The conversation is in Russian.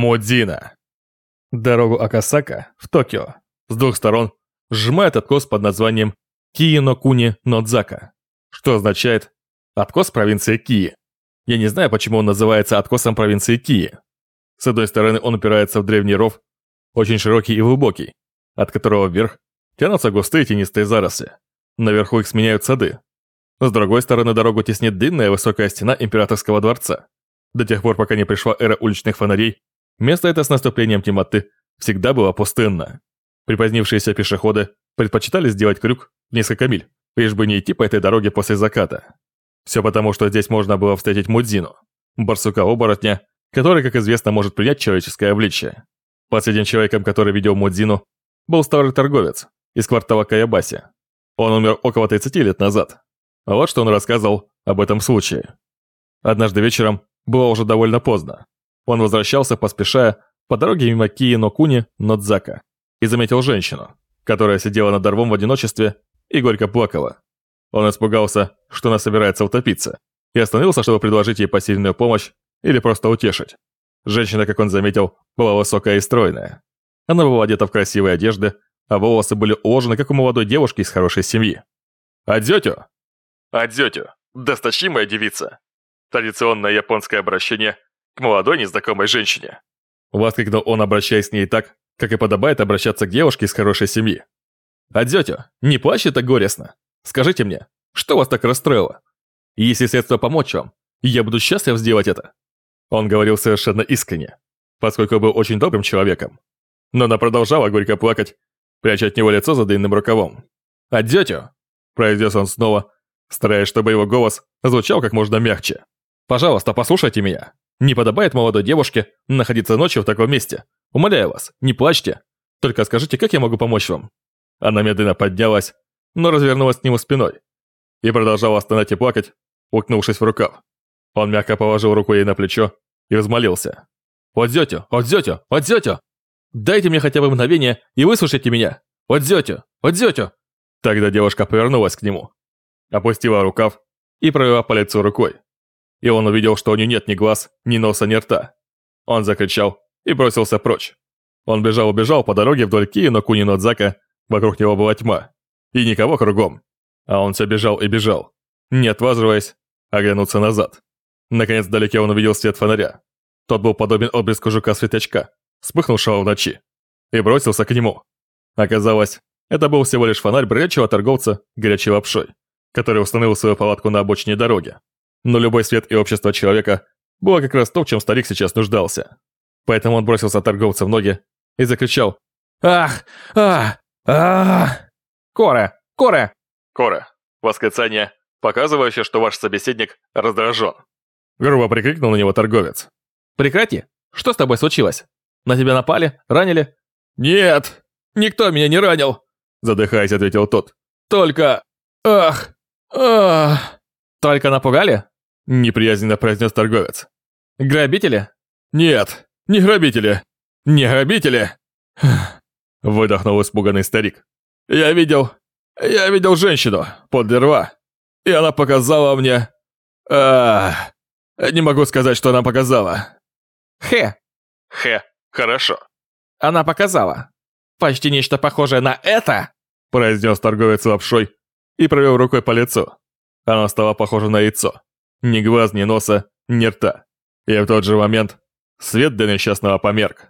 Модзина. Дорогу Акасака в Токио с двух сторон сжимает откос под названием Киенокуни Нодзака, что означает «откос провинции Кии». Я не знаю, почему он называется откосом провинции Кии. С одной стороны, он упирается в древний ров, очень широкий и глубокий, от которого вверх тянутся густые тенистые заросли. Наверху их сменяют сады. С другой стороны, дорогу теснит длинная высокая стена императорского дворца. До тех пор, пока не пришла эра уличных фонарей, место это с наступлением темноты всегда было пустынно. Припозднившиеся пешеходы предпочитали сделать крюк в несколько миль, лишь бы не идти по этой дороге после заката. Все потому, что здесь можно было встретить Мудзину, барсука-оборотня, который, как известно, может принять человеческое обличие. Последним человеком, который видел Мудзину, был старый торговец из квартала Каябаси. Он умер около 30 лет назад. А вот что он рассказывал об этом случае. Однажды вечером было уже довольно поздно. Он возвращался, поспешая, по дороге мимо Кии-но-Куни, Нодзака, и заметил женщину, которая сидела над дорвом в одиночестве и горько плакала. Он испугался, что она собирается утопиться, и остановился, чтобы предложить ей посильную помощь или просто утешить. Женщина, как он заметил, была высокая и стройная. Она была одета в красивые одежды, а волосы были уложены, как у молодой девушки из хорошей семьи. «Адзётю!» «Адзётю! Досточимая девица!» Традиционное японское обращение молодой незнакомой женщине. Воскликнул он, обращаясь к ней так, как и подобает обращаться к девушке из хорошей семьи. «Адзётю, не плачьте так горестно. Скажите мне, что вас так расстроило? Если средства помочь вам, я буду счастлив сделать это». Он говорил совершенно искренне, поскольку был очень добрым человеком. Но она продолжала горько плакать, пряча от него лицо за длинным рукавом. «Адзётю!» – произнес он снова, стараясь, чтобы его голос звучал как можно мягче. «Пожалуйста, послушайте меня. Не подобает молодой девушке находиться ночью в таком месте. Умоляю вас, не плачьте. Только скажите, как я могу помочь вам?» Она медленно поднялась, но развернулась к нему спиной и продолжала стонать и плакать, уткнувшись в рукав. Он мягко положил руку ей на плечо и взмолился. «Отзётю! Отзётю! Отзётю! Дайте мне хотя бы мгновение и выслушайте меня! Отзётю! Отзётю!» Тогда девушка повернулась к нему, опустила рукав и провела по лицу рукой и он увидел, что у нее нет ни глаз, ни носа, ни рта. Он закричал и бросился прочь. Он бежал-убежал по дороге вдоль Кии, но Куни Нодзака, вокруг него была тьма. И никого кругом. А он все бежал и бежал, не отваживаясь оглянуться назад. Наконец, вдалеке он увидел свет фонаря. Тот был подобен отблеску жука-светлячка, вспыхнувшего в ночи, и бросился к нему. Оказалось, это был всего лишь фонарь бродячего торговца горячей лапшой, который установил свою палатку на обочине дороги. Но любой свет и общество человека было как раз то, в чем старик сейчас нуждался. Поэтому он бросился торговца в ноги и закричал «Ах! Ах! Ах! Коре! Коре!» «Коре!» Восклицание, показывающее, что ваш собеседник раздражен. Грубо прикрикнул на него торговец. «Прекрати! Что с тобой случилось? На тебя напали? Ранили?» «Нет! Никто меня не ранил!» Задыхаясь, ответил тот. «Только... Ах! Ах!» «Только напугали?» – неприязненно произнес торговец. «Грабители?» «Нет, не грабители! Не грабители!» Выдохнул испуганный старик. «Я видел... Я видел женщину подле рва, и она показала мне... А, не могу сказать, что она показала». «Хе!» «Хе, хорошо». «Она показала. Почти нечто похожее на это?» произнес торговец лапшой и провел рукой по лицу. Оно стало похоже на яйцо. Ни глаз, ни носа, ни рта. И в тот же момент свет для несчастного померк.